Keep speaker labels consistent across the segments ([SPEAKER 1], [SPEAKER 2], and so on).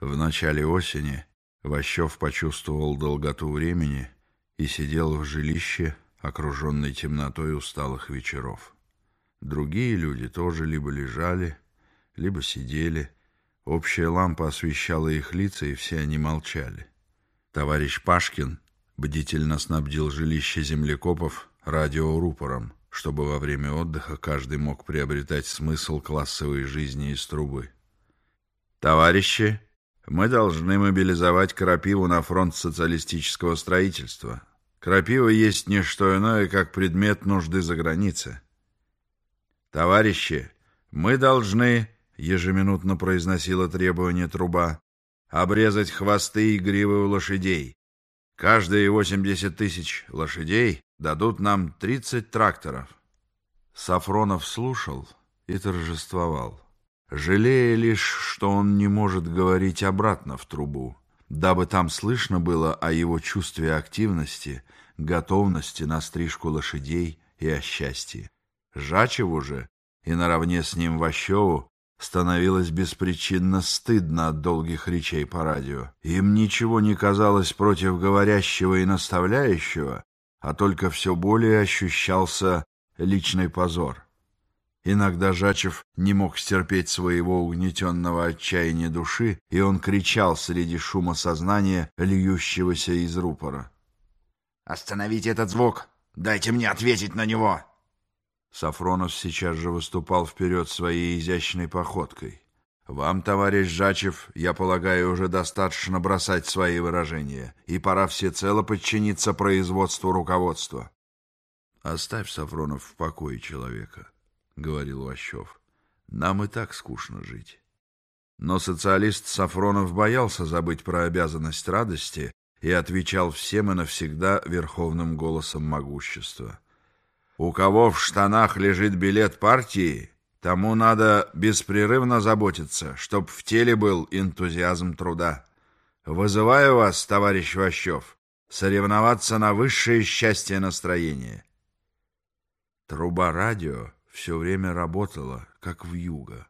[SPEAKER 1] В начале осени Ващев почувствовал долготу времени и сидел в жилище, окруженной темнотой усталых вечеров. Другие люди тоже либо лежали, либо сидели. Общая лампа освещала их лица, и все они молчали. Товарищ Пашкин бдительно снабдил жилище землекопов радиорупором, чтобы во время отдыха каждый мог приобретать смысл классовой жизни из трубы. «Товарищи, мы должны мобилизовать крапиву на фронт социалистического строительства. Крапива есть не что иное, как предмет нужды за границей. Товарищи, мы должны, ежеминутно произносила требование труба, обрезать хвосты и гривы у лошадей. Каждые 80 тысяч лошадей дадут нам 30 тракторов. Сафронов слушал и торжествовал жалея лишь, что он не может говорить обратно в трубу, дабы там слышно было о его чувстве активности, готовности на стрижку лошадей и о счастье. Жачеву же и наравне с ним Ващеву становилось беспричинно стыдно от долгих речей по радио. Им ничего не казалось против говорящего и наставляющего, а только все более ощущался личный позор. Иногда Жачев не мог стерпеть своего угнетенного отчаяния души, и он кричал среди шума сознания, льющегося из рупора.
[SPEAKER 2] «Остановите этот звук! Дайте мне ответить на него!»
[SPEAKER 1] Сафронов сейчас же выступал вперед своей изящной походкой. «Вам, товарищ Жачев, я полагаю, уже достаточно бросать свои выражения, и пора всецело подчиниться производству руководства». «Оставь, Сафронов, в покое человека» говорил Ващев. Нам и так скучно жить. Но социалист Сафронов боялся забыть про обязанность радости и отвечал всем и навсегда верховным голосом могущества. У кого в штанах лежит билет партии, тому надо беспрерывно заботиться, чтоб в теле был энтузиазм труда. Вызываю вас, товарищ Ващев, соревноваться на высшее счастье настроения. Труба радио все время работала, как в юго,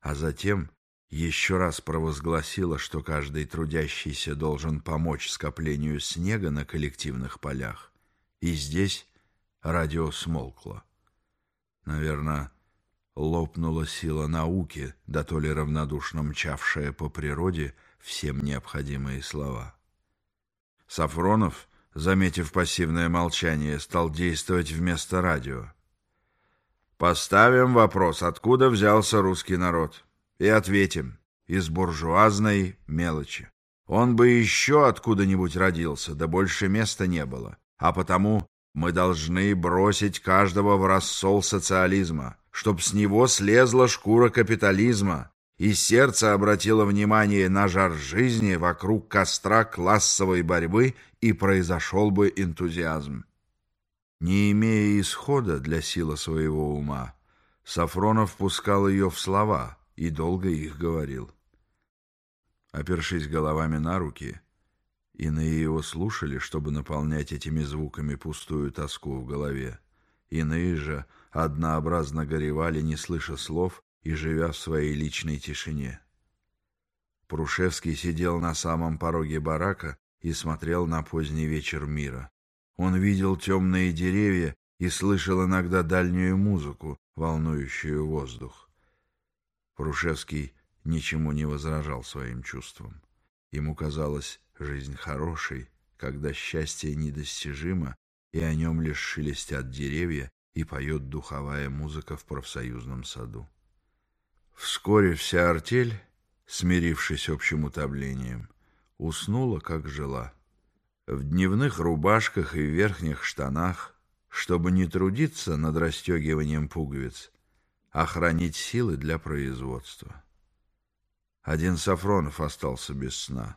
[SPEAKER 1] а затем еще раз провозгласила, что каждый трудящийся должен помочь скоплению снега на коллективных полях. И здесь радио смолкло. Наверное, лопнула сила науки, да то ли равнодушно мчавшая по природе всем необходимые слова. Сафронов, заметив пассивное молчание, стал действовать вместо радио. Поставим вопрос, откуда взялся русский народ, и ответим, из буржуазной мелочи. Он бы еще откуда-нибудь родился, да больше места не было. А потому мы должны бросить каждого в рассол социализма, чтоб с него слезла шкура капитализма, и сердце обратило внимание на жар жизни вокруг костра классовой борьбы, и произошел бы энтузиазм. Не имея исхода для силы своего ума, Сафронов пускал ее в слова и долго их говорил. Опершись головами на руки, иные его слушали, чтобы наполнять этими звуками пустую тоску в голове. Иные же однообразно горевали, не слыша слов и живя в своей личной тишине. Прушевский сидел на самом пороге барака и смотрел на поздний вечер мира. Он видел темные деревья и слышал иногда дальнюю музыку, волнующую воздух. Прушевский ничему не возражал своим чувствам. Ему казалось жизнь хорошей, когда счастье недостижимо, и о нем лишь шелестят деревья и поет духовая музыка в профсоюзном саду. Вскоре вся артель, смирившись общим утомлением, уснула, как жила в дневных рубашках и верхних штанах, чтобы не трудиться над расстегиванием пуговиц, а хранить силы для производства. Один Сафронов остался без сна.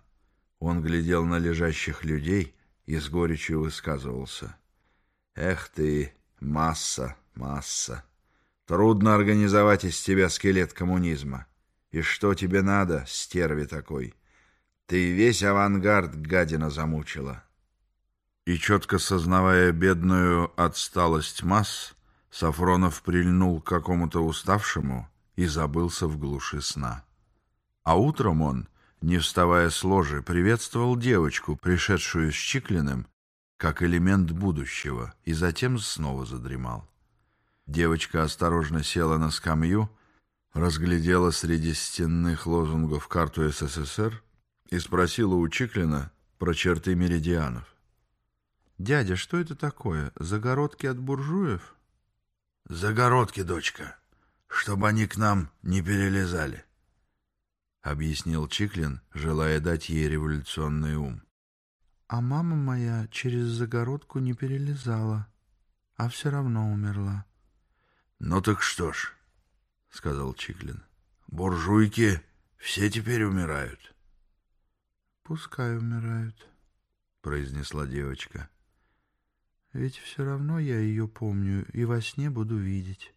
[SPEAKER 1] Он глядел на лежащих людей и с горечью высказывался. «Эх ты, масса, масса! Трудно организовать из тебя скелет коммунизма. И что тебе надо, стерви такой?» Ты весь авангард, гадина, замучила. И четко сознавая бедную отсталость масс, Сафронов прильнул к какому-то уставшему и забылся в глуши сна. А утром он, не вставая с ложи, приветствовал девочку, пришедшую с Чиклиным, как элемент будущего, и затем снова задремал. Девочка осторожно села на скамью, разглядела среди стенных лозунгов карту СССР и спросила у Чиклина про черты меридианов. «Дядя, что это такое? Загородки от буржуев?»
[SPEAKER 2] «Загородки, дочка, чтобы они к нам не перелезали», — объяснил Чиклин, желая дать ей революционный ум.
[SPEAKER 3] «А мама моя через загородку не перелезала, а все равно умерла».
[SPEAKER 2] «Ну так что ж», — сказал Чиклин, — «буржуйки все теперь умирают».
[SPEAKER 3] «Пускай умирают», — произнесла девочка. «Ведь все равно я ее помню и во сне буду видеть.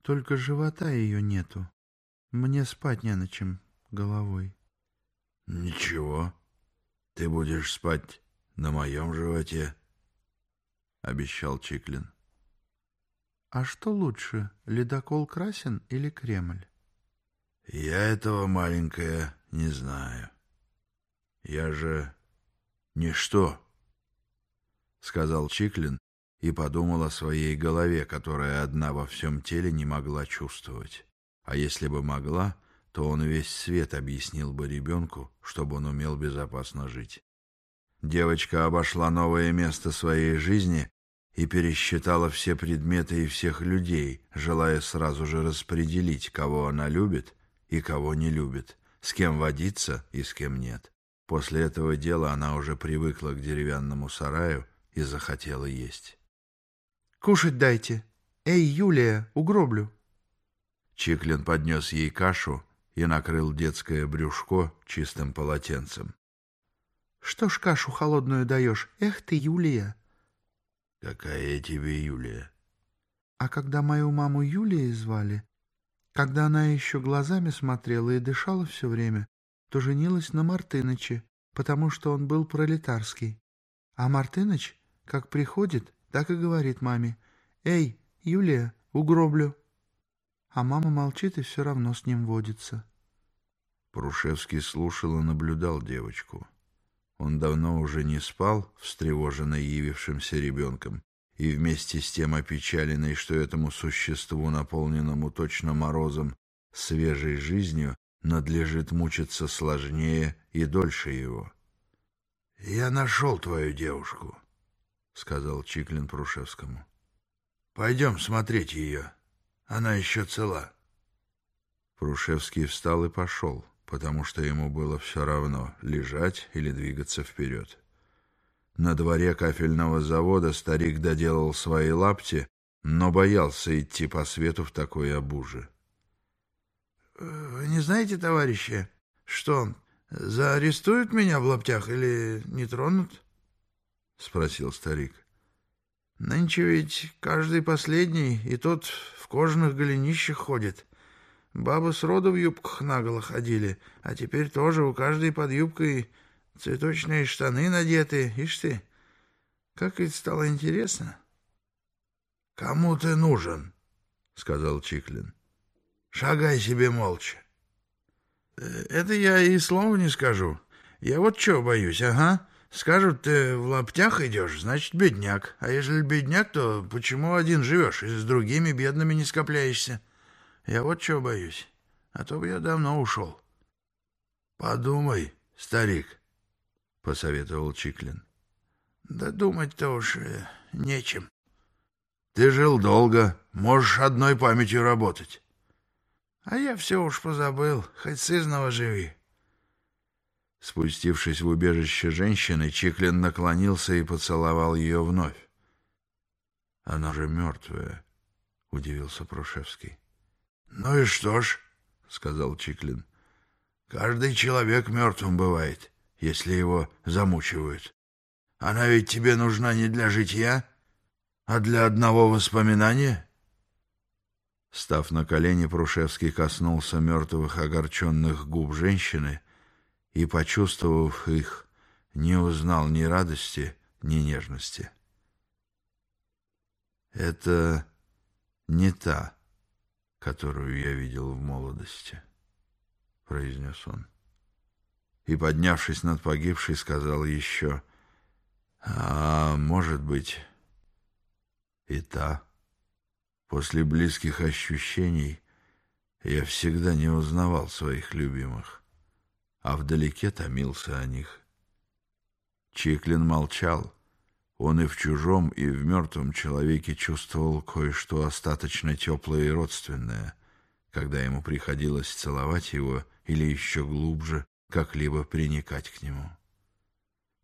[SPEAKER 3] Только живота ее нету. Мне спать не на чем головой».
[SPEAKER 2] «Ничего, ты будешь спать на моем животе», — обещал Чиклин.
[SPEAKER 3] А что лучше, ледокол Красин или Кремль?
[SPEAKER 2] Я этого, маленькая, не знаю. Я же ничто, — сказал Чиклин и подумал о своей голове, которая одна во всем теле не могла чувствовать. А если бы могла, то он весь свет объяснил бы ребенку, чтобы он умел безопасно жить. Девочка обошла новое место своей жизни и пересчитала все предметы и всех людей, желая сразу же распределить, кого она любит и кого не любит, с кем водиться и с кем нет. После этого дела она уже привыкла к деревянному сараю и захотела есть.
[SPEAKER 3] «Кушать дайте! Эй, Юлия, угроблю!»
[SPEAKER 1] Чиклин поднес ей кашу и накрыл детское брюшко чистым полотенцем.
[SPEAKER 3] «Что ж кашу холодную даешь? Эх ты, Юлия!»
[SPEAKER 2] Какая тебе Юлия?
[SPEAKER 3] А когда мою маму Юлией звали, когда она еще глазами смотрела и дышала все время, то женилась на Мартыныче, потому что он был пролетарский. А Мартыныч, как приходит, так и говорит маме, «Эй, Юлия, угроблю!» А мама молчит и все равно с ним водится.
[SPEAKER 1] Прушевский слушал и наблюдал девочку. Он давно уже не спал, встревоженный явившимся ребенком, и вместе с тем опечаленный, что этому существу, наполненному точно морозом, свежей жизнью, надлежит мучиться сложнее и дольше его.
[SPEAKER 2] — Я нашел твою девушку, — сказал Чиклин Прушевскому. — Пойдем смотреть ее. Она еще цела.
[SPEAKER 1] Прушевский встал и пошел потому что ему было все равно, лежать или двигаться вперед. На дворе кафельного завода старик доделал свои лапти, но боялся идти по свету в такой обуже.
[SPEAKER 2] — Вы не знаете, товарищи, что, заарестуют меня в лаптях или не тронут? — спросил старик. — Нынче ведь каждый последний, и тот в кожаных голенищах ходит. Бабы сроду в юбках наголо ходили, а теперь тоже у каждой под юбкой цветочные штаны надеты, ишь ты. Как ведь стало интересно. — Кому ты нужен? — сказал Чиклин. — Шагай себе молча. Э, — Это я и слова не скажу. Я вот чего боюсь, ага. Скажут, ты в лаптях идешь, значит, бедняк. А если бедняк, то почему один живешь и с другими бедными не скопляешься? Я вот чего боюсь, а то бы я давно ушел. — Подумай, старик, — посоветовал Чиклин. — Да думать-то уж э, нечем. Ты жил долго, можешь одной памятью работать. А я все уж позабыл, хоть сызного живи.
[SPEAKER 1] Спустившись в убежище женщины, Чиклин наклонился и поцеловал ее вновь. — Она же мертвая, — удивился Прошевский.
[SPEAKER 2] «Ну и что ж», — сказал Чиклин, — «каждый человек мертвым бывает, если его замучивают. Она ведь тебе нужна не для житья, а для одного воспоминания».
[SPEAKER 1] Став на колени, Прушевский коснулся мертвых огорченных губ женщины и, почувствовав их, не узнал ни радости, ни нежности. «Это не та», которую я видел в молодости, — произнес он. и, поднявшись над погибшей, сказал еще, «А может быть, и та. После близких ощущений я всегда не узнавал своих любимых, а вдалеке томился о них». Чиклин молчал. Он и в чужом, и в мертвом человеке чувствовал кое-что остаточно теплое и родственное, когда ему приходилось целовать его или еще глубже как-либо приникать к нему.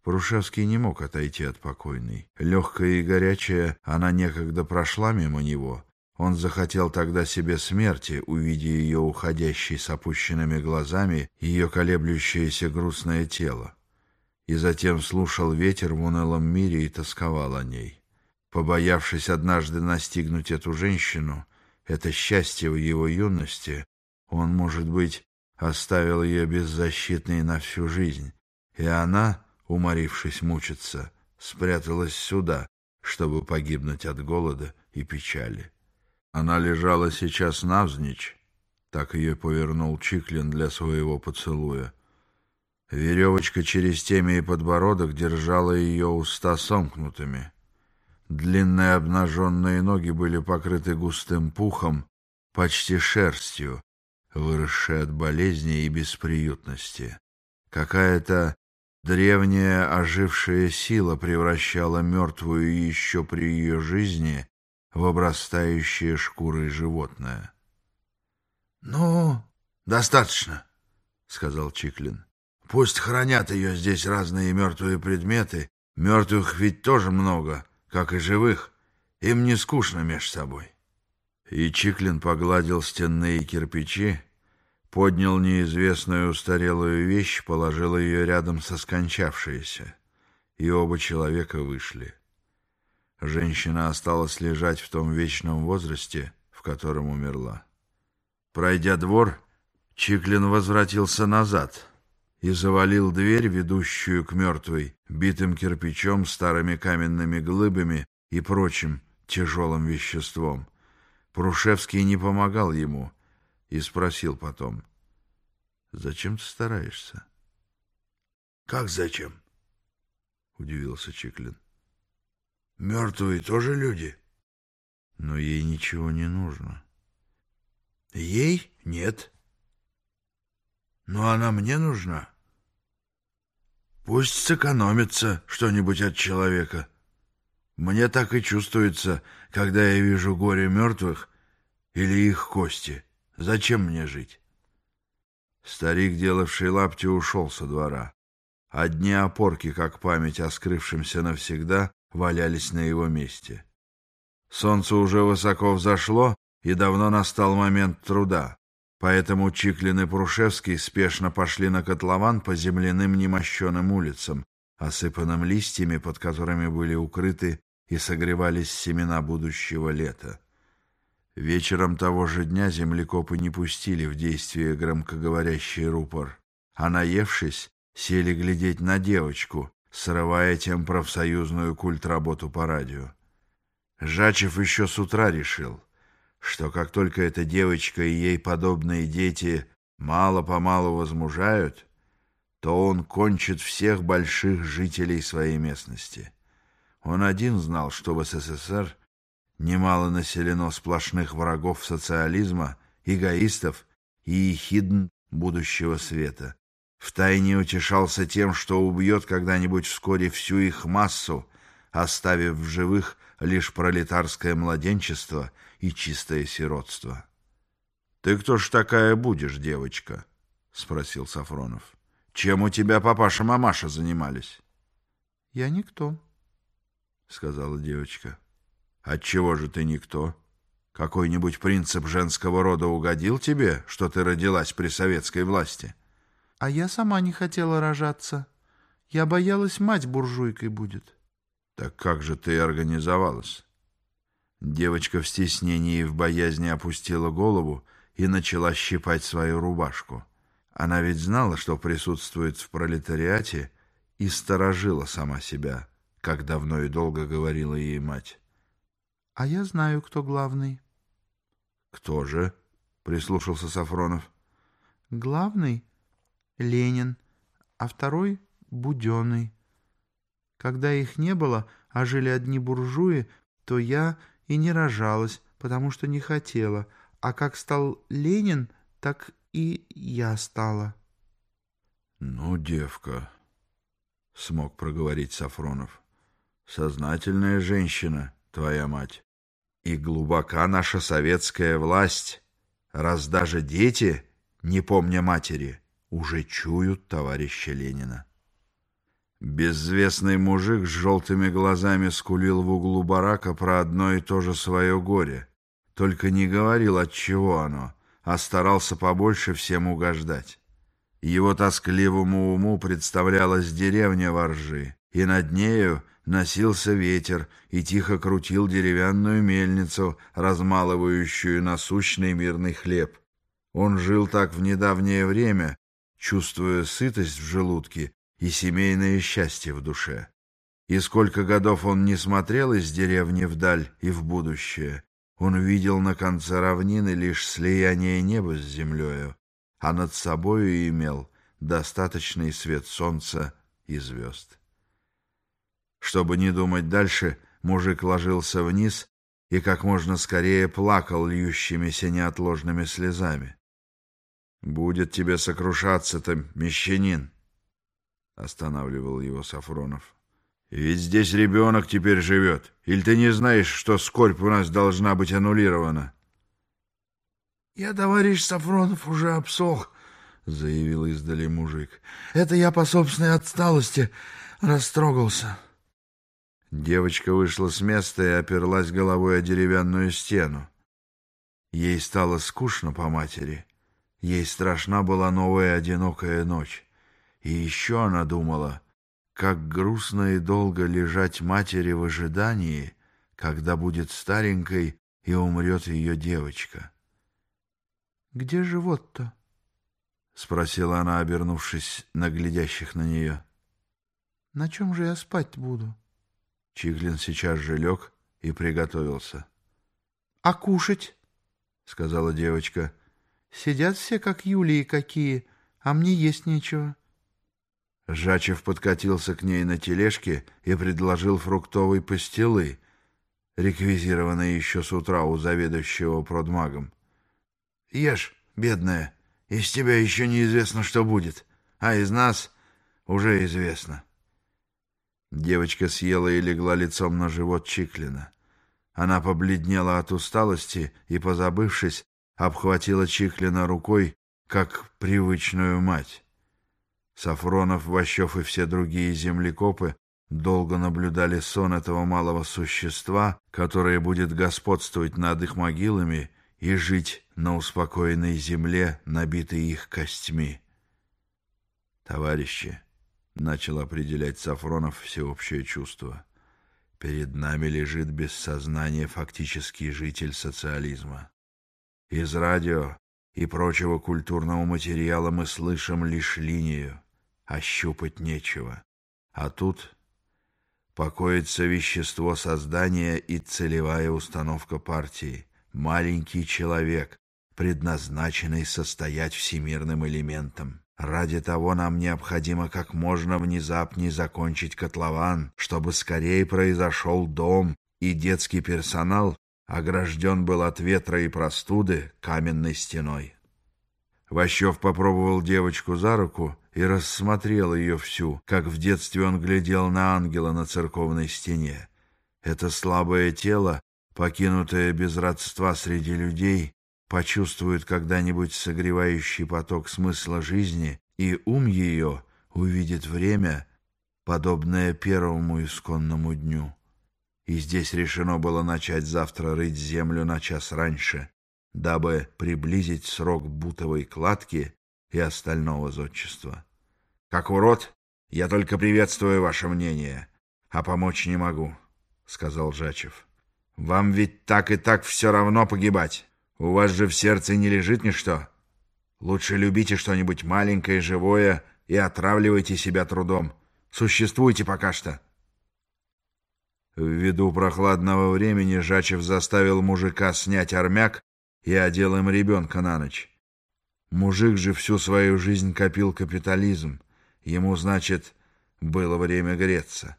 [SPEAKER 1] Прушевский не мог отойти от покойной. Легкая и горячая, она некогда прошла мимо него. Он захотел тогда себе смерти, увидя ее уходящей с опущенными глазами, ее колеблющееся грустное тело. И затем слушал ветер в унылом мире и тосковал о ней. Побоявшись однажды настигнуть эту женщину, это счастье в его юности, он, может быть, оставил ее беззащитной на всю жизнь, и она, уморившись мучиться, спряталась сюда, чтобы погибнуть от голода и печали. Она лежала сейчас навзничь, так ее повернул Чиклин для своего поцелуя. Веревочка через темя и подбородок держала ее уста сомкнутыми. Длинные обнаженные ноги были покрыты густым пухом, почти шерстью, выросшей от болезни и бесприютности. Какая-то древняя ожившая сила превращала мертвую еще при ее жизни в обрастающее шкурой животное.
[SPEAKER 2] — Ну, достаточно, — сказал Чиклин. — Пусть хранят ее здесь разные мертвые предметы. Мертвых ведь тоже много, как и живых. Им не скучно меж собой.
[SPEAKER 1] И Чиклин погладил стенные кирпичи, поднял неизвестную устарелую вещь, положил ее рядом со скончавшейся, и оба человека вышли. Женщина осталась лежать в том вечном возрасте, в котором умерла. Пройдя двор, Чиклин возвратился назад и завалил дверь, ведущую к мертвой, битым кирпичом, старыми каменными глыбами и прочим тяжелым веществом. Прушевский не помогал ему и спросил потом, «Зачем ты стараешься?»
[SPEAKER 2] «Как зачем?»
[SPEAKER 1] — удивился Чиклин.
[SPEAKER 2] «Мертвые тоже люди?»
[SPEAKER 1] «Но ей ничего не нужно».
[SPEAKER 2] «Ей нет. Но она мне нужна. Пусть сэкономится что-нибудь от человека». Мне так и чувствуется, когда я вижу горе мертвых или их кости. Зачем мне жить?
[SPEAKER 1] Старик, делавший лапти, ушел со двора. Одни опорки, как память о скрывшемся навсегда, валялись на его месте. Солнце уже высоко взошло, и давно настал момент труда. Поэтому Чиклин и Прушевский спешно пошли на котлован по земляным немощенным улицам, осыпанным листьями, под которыми были укрыты и согревались семена будущего лета. Вечером того же дня землекопы не пустили в действие громкоговорящий рупор, а, наевшись, сели глядеть на девочку, срывая тем профсоюзную культработу по радио. Жачев еще с утра решил, что как только эта девочка и ей подобные дети мало-помалу возмужают, то он кончит всех больших жителей своей местности. Он один знал, что в СССР немало населено сплошных врагов социализма, эгоистов и ехидн будущего света. Втайне утешался тем, что убьет когда-нибудь вскоре всю их массу, оставив в живых лишь пролетарское младенчество и чистое сиротство. — Ты кто ж такая будешь, девочка? — спросил Сафронов. — Чем у тебя папаша-мамаша занимались?
[SPEAKER 3] — Я никто, —
[SPEAKER 1] сказала девочка. «Отчего же ты никто? Какой-нибудь принцип женского рода угодил тебе, что ты родилась при советской власти?»
[SPEAKER 3] «А я сама не хотела рожаться. Я боялась, мать буржуйкой будет».
[SPEAKER 1] «Так как же ты организовалась?» Девочка в стеснении и в боязни опустила голову и начала щипать свою рубашку. Она ведь знала, что присутствует в пролетариате, и сторожила сама себя как давно и долго говорила ей мать.
[SPEAKER 3] — А я знаю, кто главный.
[SPEAKER 1] — Кто же? — прислушался Сафронов.
[SPEAKER 3] — Главный — Ленин, а второй — Буденный. Когда их не было, а жили одни буржуи, то я и не рожалась, потому что не хотела, а как стал Ленин, так и я стала.
[SPEAKER 1] — Ну, девка, — смог проговорить Сафронов, — сознательная женщина, твоя мать, и глубока наша советская власть, раз даже дети, не помня матери, уже чуют товарища Ленина. Безвестный мужик с желтыми глазами скулил в углу барака про одно и то же свое горе, только не говорил, от чего оно, а старался побольше всем угождать. Его тоскливому уму представлялась деревня воржи, и над нею носился ветер и тихо крутил деревянную мельницу, размалывающую насущный мирный хлеб. Он жил так в недавнее время, чувствуя сытость в желудке и семейное счастье в душе. И сколько годов он не смотрел из деревни вдаль и в будущее, он видел на конце равнины лишь слияние неба с землею, а над собою имел достаточный свет солнца и звезд. Чтобы не думать дальше, мужик ложился вниз и как можно скорее плакал льющимися неотложными слезами. «Будет тебе сокрушаться-то, мещанин!» — останавливал его Сафронов. «Ведь здесь ребенок теперь живет. Или ты не знаешь, что скорбь у нас должна быть аннулирована?»
[SPEAKER 2] «Я, товарищ Сафронов, уже обсох», — заявил издали мужик. «Это я по собственной отсталости растрогался».
[SPEAKER 1] Девочка вышла с места и оперлась головой о деревянную стену. Ей стало скучно по матери. Ей страшна была новая одинокая ночь. И еще она думала, как грустно и долго лежать матери в ожидании, когда будет старенькой и умрет ее девочка.
[SPEAKER 3] «Где живот-то?»
[SPEAKER 1] — спросила она, обернувшись на глядящих на нее.
[SPEAKER 3] «На чем же я спать буду?»
[SPEAKER 1] Чиглин сейчас же лег и приготовился.
[SPEAKER 3] «А кушать?»
[SPEAKER 1] — сказала девочка.
[SPEAKER 3] «Сидят все, как Юлии какие, а мне есть нечего».
[SPEAKER 1] Жачев подкатился к ней на тележке и предложил фруктовой пастилы, реквизированной еще с утра у заведующего продмагом.
[SPEAKER 2] — Ешь, бедная, из тебя еще неизвестно, что будет, а из нас уже известно.
[SPEAKER 1] Девочка съела и легла лицом на живот Чиклина. Она побледнела от усталости и, позабывшись, обхватила Чиклина рукой, как привычную мать. Сафронов, Ващев и все другие землекопы долго наблюдали сон этого малого существа, которое будет господствовать над их могилами и жить на успокоенной земле, набитой их костьми. «Товарищи», — начал определять Сафронов всеобщее чувство, — «перед нами лежит без сознания фактический житель социализма. Из радио и прочего культурного материала мы слышим лишь линию, ощупать нечего. А тут покоится вещество создания и целевая установка партии. Маленький человек, предназначенный состоять всемирным элементом. Ради того нам необходимо как можно внезапнее закончить котлован, чтобы скорее произошел дом, и детский персонал огражден был от ветра и простуды каменной стеной. Ващев попробовал девочку за руку и рассмотрел ее всю, как в детстве он глядел на ангела на церковной стене. Это слабое тело, покинутое без родства среди людей, почувствует когда-нибудь согревающий поток смысла жизни, и ум ее увидит время, подобное первому исконному дню. И здесь решено было начать завтра рыть землю на час раньше, дабы приблизить срок бутовой кладки и остального зодчества. Как урод, я только приветствую ваше мнение, а помочь не могу, — сказал Жачев. Вам ведь так и так все равно погибать. У вас же в сердце не лежит ничто. Лучше любите что-нибудь маленькое, живое и отравливайте себя трудом. Существуйте пока что. Ввиду прохладного времени Жачев заставил мужика снять армяк и одел им ребенка на ночь. Мужик же всю свою жизнь копил капитализм, Ему, значит, было время греться.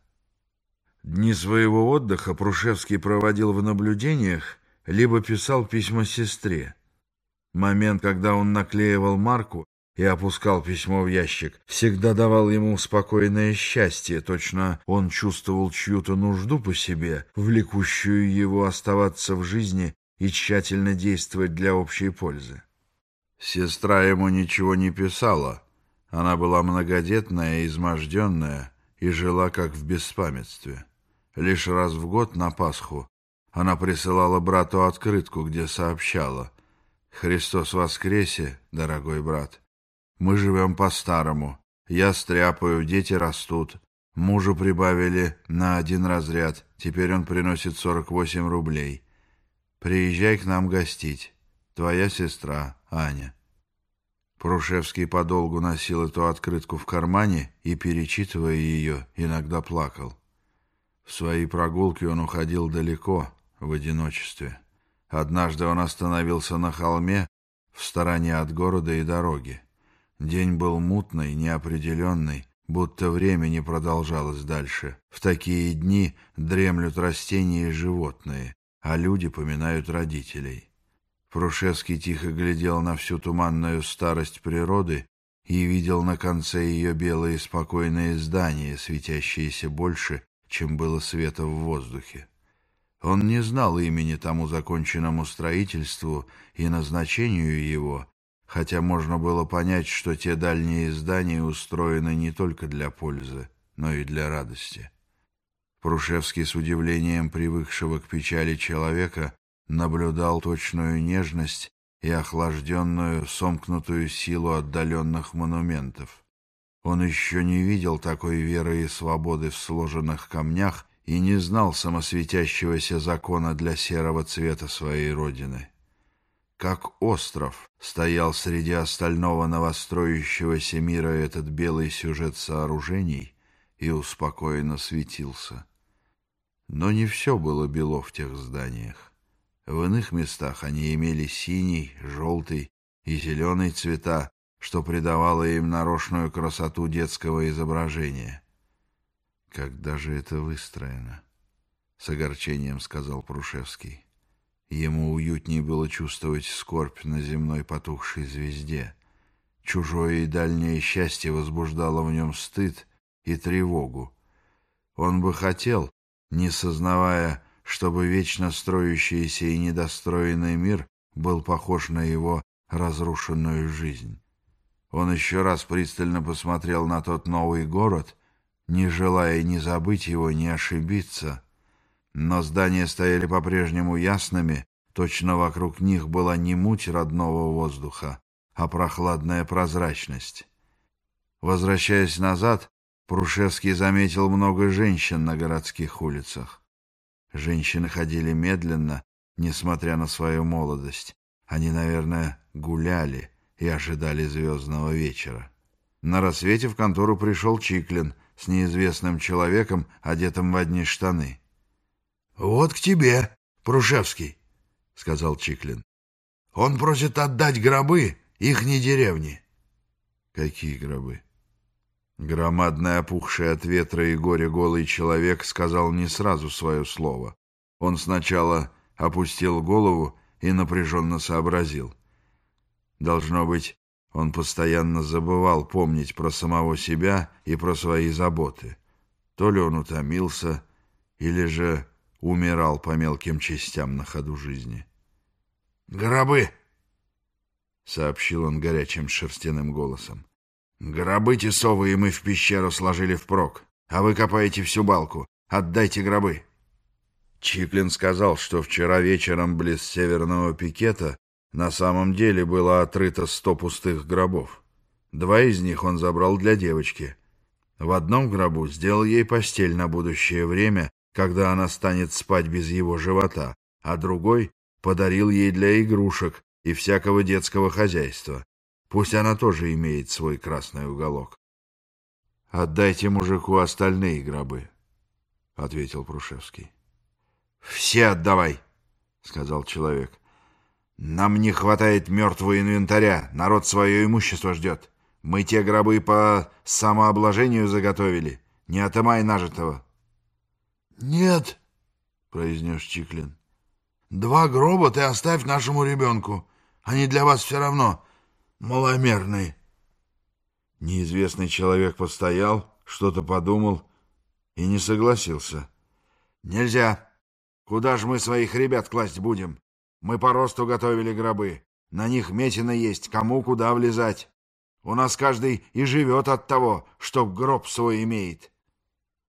[SPEAKER 1] Дни своего отдыха Прушевский проводил в наблюдениях, либо писал письма сестре. Момент, когда он наклеивал марку и опускал письмо в ящик, всегда давал ему спокойное счастье, точно он чувствовал чью-то нужду по себе, влекущую его оставаться в жизни и тщательно действовать для общей пользы. Сестра ему ничего не писала. Она была многодетная и изможденная и жила как в беспамятстве. Лишь раз в год на Пасху она присылала брату открытку, где сообщала «Христос воскресе, дорогой брат! Мы живем по-старому. Я стряпаю, дети растут. Мужу прибавили на один разряд. Теперь он приносит 48 рублей. Приезжай к нам гостить. Твоя сестра Аня». Прушевский подолгу носил эту открытку в кармане и, перечитывая ее, иногда плакал. В свои прогулки он уходил далеко, в одиночестве. Однажды он остановился на холме в стороне от города и дороги. День был мутный, неопределенный, будто время не продолжалось дальше. В такие дни дремлют растения и животные, а люди поминают родителей. Прушевский тихо глядел на всю туманную старость природы и видел на конце ее белые спокойные здания, светящиеся больше, чем было света в воздухе. Он не знал имени тому законченному строительству и назначению его, хотя можно было понять, что те дальние здания устроены не только для пользы, но и для радости. Прушевский с удивлением привыкшего к печали человека наблюдал точную нежность и охлажденную, сомкнутую силу отдаленных монументов. Он еще не видел такой веры и свободы в сложенных камнях и не знал самосветящегося закона для серого цвета своей родины. Как остров стоял среди остального новостроящегося мира этот белый сюжет сооружений и успокоенно светился. Но не все было бело в тех зданиях. В иных местах они имели синий, желтый и зеленый цвета, что придавало им нарочную красоту детского изображения. «Когда же это выстроено?» — с огорчением сказал Прушевский. Ему уютнее было чувствовать скорбь на земной потухшей звезде. Чужое и дальнее счастье возбуждало в нем стыд и тревогу. Он бы хотел, не сознавая, чтобы вечно строящийся и недостроенный мир был похож на его разрушенную жизнь. Он еще раз пристально посмотрел на тот новый город, не желая ни забыть его, ни ошибиться. Но здания стояли по-прежнему ясными, точно вокруг них была не муть родного воздуха, а прохладная прозрачность. Возвращаясь назад, Прушевский заметил много женщин на городских улицах. Женщины ходили медленно, несмотря на свою молодость. Они, наверное, гуляли и ожидали звездного вечера. На рассвете в контору пришел Чиклин с неизвестным человеком, одетым в одни штаны. — Вот к тебе, Прушевский, — сказал Чиклин. — Он просит отдать гробы ихней деревни. — Какие гробы? Громадный, опухший от ветра и горя голый человек сказал не сразу свое слово. Он сначала опустил голову и напряженно сообразил. Должно быть, он постоянно забывал помнить про самого себя и про свои заботы. То ли он утомился, или же умирал по мелким частям на ходу жизни. «Гробы!» — сообщил он горячим шерстяным голосом. Гробы тесовые мы в пещеру сложили впрок, а вы копаете всю балку. Отдайте гробы. Чиклин сказал, что вчера вечером близ северного пикета на самом деле было отрыто сто пустых гробов. Два из них он забрал для девочки. В одном гробу сделал ей постель на будущее время, когда она станет спать без его живота, а другой подарил ей для игрушек и всякого детского хозяйства. Пусть она тоже имеет свой красный уголок. — Отдайте мужику остальные гробы, — ответил Прушевский. — Все отдавай, — сказал человек. — Нам не хватает мертвого инвентаря, народ свое имущество ждет. Мы те гробы по самообложению заготовили. Не отымай нажитого.
[SPEAKER 2] — Нет, — произнес Чиклин. — Два гроба ты оставь нашему ребенку. Они для вас все равно маломерные.
[SPEAKER 1] Неизвестный человек постоял, что-то подумал и не согласился. — Нельзя. Куда же мы своих ребят класть будем? Мы по росту готовили гробы. На них метина есть, кому куда влезать. У нас каждый и живет от того, что гроб свой имеет.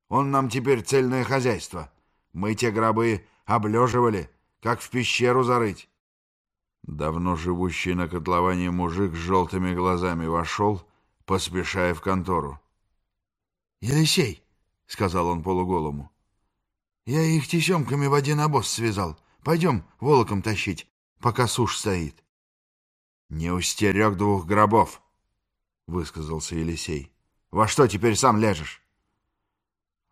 [SPEAKER 1] Он нам теперь цельное хозяйство. Мы те гробы облеживали, как в пещеру зарыть. Давно живущий на котловане мужик с желтыми глазами вошел, поспешая в контору.
[SPEAKER 2] — Елисей, — сказал он полуголому, — я их тесемками в один обоз связал. Пойдем волоком тащить, пока сушь стоит.
[SPEAKER 1] — Не устерег двух гробов, — высказался Елисей. — Во что теперь сам ляжешь?
[SPEAKER 2] —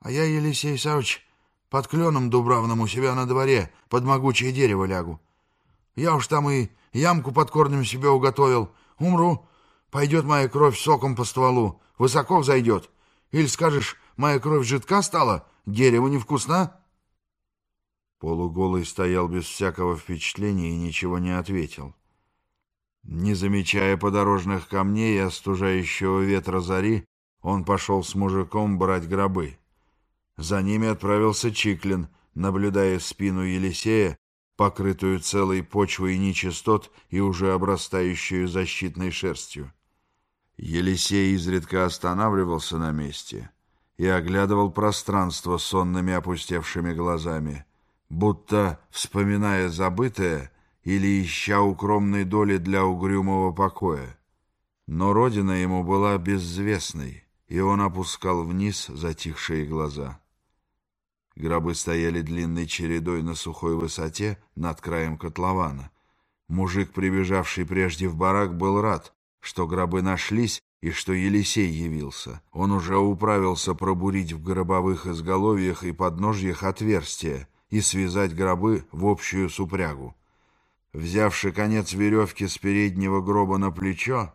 [SPEAKER 2] А я, Елисей Савыч, под кленом дубравным у себя на дворе под могучее дерево лягу. Я уж там и ямку под корнем себе уготовил. Умру, пойдет моя кровь соком по стволу, высоко взойдет. Или скажешь, моя кровь жидка стала, дерево невкусно?
[SPEAKER 1] Полуголый стоял без всякого впечатления и ничего не ответил. Не замечая подорожных камней и остужающего ветра зари, он пошел с мужиком брать гробы. За ними отправился Чиклин, наблюдая спину Елисея, покрытую целой почвой нечистот и уже обрастающую защитной шерстью. Елисей изредка останавливался на месте и оглядывал пространство сонными опустевшими глазами, будто, вспоминая забытое, или ища укромной доли для угрюмого покоя. Но родина ему была безвестной, и он опускал вниз затихшие глаза. Гробы стояли длинной чередой на сухой высоте над краем котлована. Мужик, прибежавший прежде в барак, был рад, что гробы нашлись и что Елисей явился. Он уже управился пробурить в гробовых изголовьях и подножьях отверстия и связать гробы в общую супрягу. Взявши конец веревки с переднего гроба на плечо,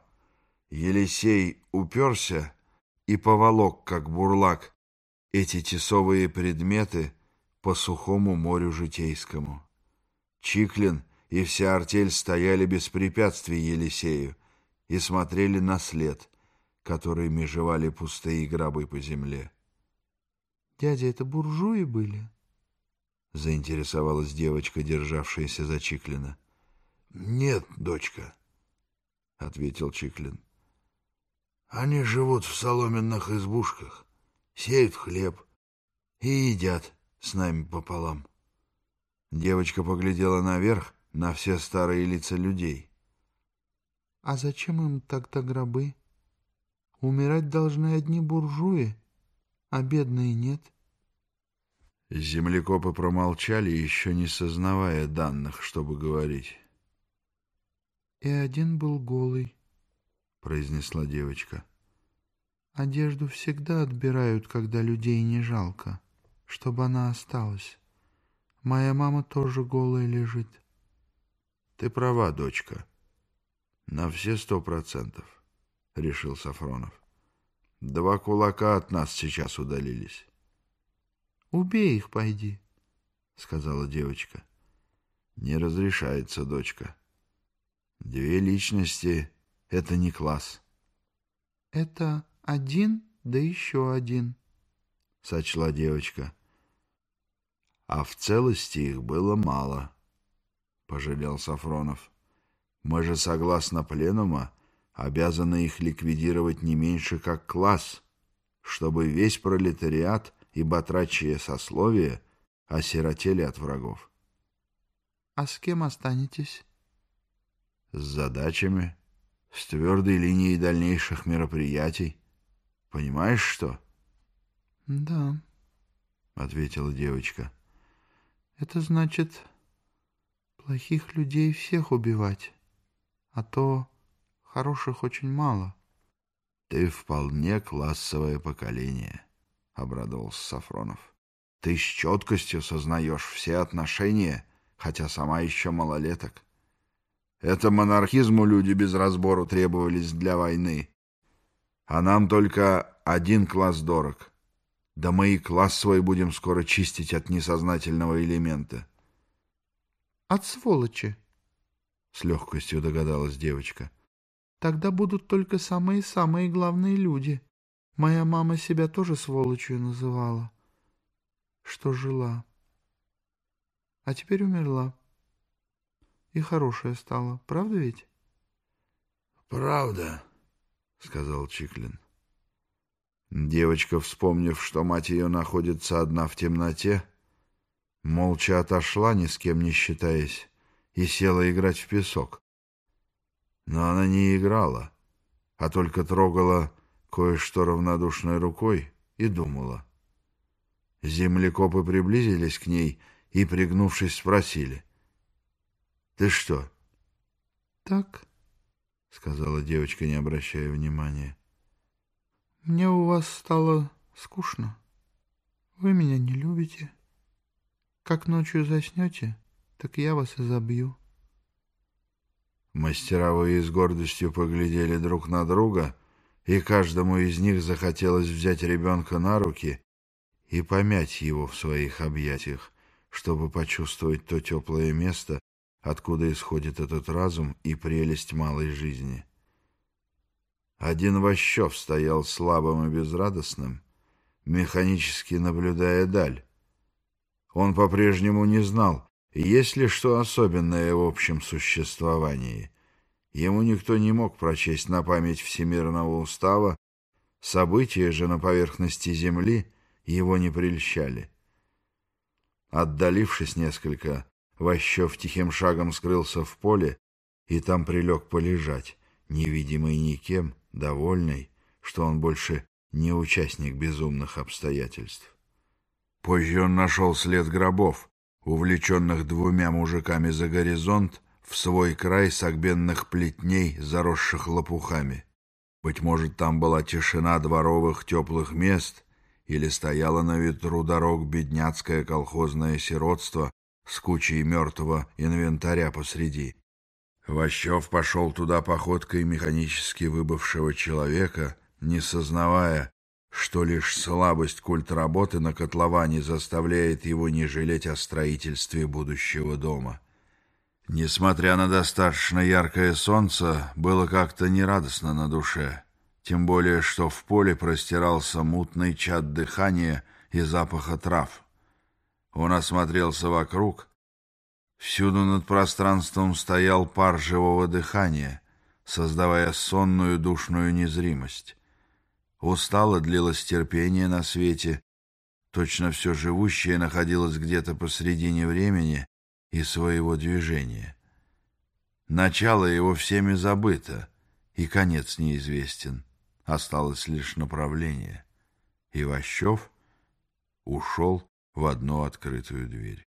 [SPEAKER 1] Елисей уперся и поволок, как бурлак, эти тесовые предметы по сухому морю житейскому. Чиклин и вся артель стояли без препятствий Елисею и смотрели на след, который межевали пустые гробы по земле.
[SPEAKER 3] — Дядя, это буржуи были?
[SPEAKER 1] — заинтересовалась девочка, державшаяся за Чиклина.
[SPEAKER 2] — нет, дочка, — ответил Чиклин. Они живут в соломенных избушках, сеют хлеб и едят с нами пополам.
[SPEAKER 1] Девочка поглядела наверх на все старые лица людей.
[SPEAKER 3] — А зачем им тогда гробы? Умирать должны одни буржуи, а бедные нет.
[SPEAKER 1] Землекопы промолчали, еще не сознавая данных, чтобы говорить.
[SPEAKER 3] И один был голый, —
[SPEAKER 1] произнесла девочка.
[SPEAKER 3] Одежду всегда отбирают, когда людей не жалко, чтобы она осталась. Моя мама тоже голая лежит.
[SPEAKER 1] Ты права, дочка. На все сто процентов, — решил Сафронов. Два кулака от нас сейчас удалились.
[SPEAKER 3] Убей их, пойди, — сказала девочка.
[SPEAKER 1] Не разрешается, дочка. Две личности — это не класс.
[SPEAKER 3] — Это один, да еще один, —
[SPEAKER 1] сочла девочка. А в целости их было мало, — пожалел Сафронов. Мы же, согласно пленума, обязаны их ликвидировать не меньше как класс, чтобы весь пролетариат и батрачье сословие осиротели от врагов.
[SPEAKER 3] — А с кем останетесь?
[SPEAKER 1] с задачами, с твердой линией дальнейших мероприятий. Понимаешь, что?
[SPEAKER 3] — Да, —
[SPEAKER 1] ответила девочка.
[SPEAKER 3] — Это значит плохих людей всех убивать, а то хороших очень мало.
[SPEAKER 1] — Ты вполне классовое поколение, — обрадовался Сафронов. — Ты с четкостью сознаешь все отношения, хотя сама еще малолеток. — это монархизму люди без разбору требовались для войны. А нам только один класс дорог. Да мы и класс свой будем скоро чистить от несознательного элемента.
[SPEAKER 3] — От сволочи, —
[SPEAKER 1] с легкостью догадалась девочка.
[SPEAKER 3] — Тогда будут только самые-самые главные люди. Моя мама себя тоже сволочью называла, что жила. А теперь умерла. И хорошая стала, правда ведь?
[SPEAKER 2] — Правда, — сказал Чиклин.
[SPEAKER 1] Девочка, вспомнив, что мать ее находится одна в темноте, молча отошла, ни с кем не считаясь, и села играть в песок. Но она не играла, а только трогала кое-что равнодушной рукой и думала. Землекопы приблизились к ней и, пригнувшись, спросили. — Ты что?
[SPEAKER 3] — Так, —
[SPEAKER 1] сказала девочка, не обращая внимания.
[SPEAKER 3] Мне у вас стало скучно. Вы меня не любите. Как ночью заснете, так я вас и забью.
[SPEAKER 1] Мастеровые с гордостью поглядели друг на друга, и каждому из них захотелось взять ребенка на руки и помять его в своих объятиях, чтобы почувствовать то теплое место, откуда исходит этот разум и прелесть малой жизни. Один Ващев стоял слабым и безрадостным, механически наблюдая даль. Он по-прежнему не знал, есть ли что особенное в общем существовании. Ему никто не мог прочесть на память Всемирного устава, события же на поверхности Земли его не прельщали. Отдалившись несколько, Ващев тихим шагом скрылся в поле и там прилег полежать, невидимый никем, довольный, что он больше не участник безумных обстоятельств. Позже он нашел след гробов, увлеченных двумя мужиками за горизонт, в свой край согбенных плетней, заросших лопухами. Быть может, там была тишина дворовых теплых мест, или стояло на ветру дорог бедняцкое колхозное сиротство с кучей мертвого инвентаря посреди. Ващев пошел туда походкой механически выбывшего человека, не сознавая, что лишь слабость культ работы на котловане заставляет его не жалеть о строительстве будущего дома. Несмотря на достаточно яркое солнце, было как-то нерадостно на душе, тем более, что в поле простирался мутный чад дыхания и запаха трав. Он осмотрелся вокруг Всюду над пространством стоял пар живого дыхания, создавая сонную душную незримость. Устало длилось терпение на свете, точно все живущее находилось где-то посредине времени и своего движения. Начало его всеми забыто, и конец неизвестен, осталось лишь направление. Иващев ушел в одну открытую дверь.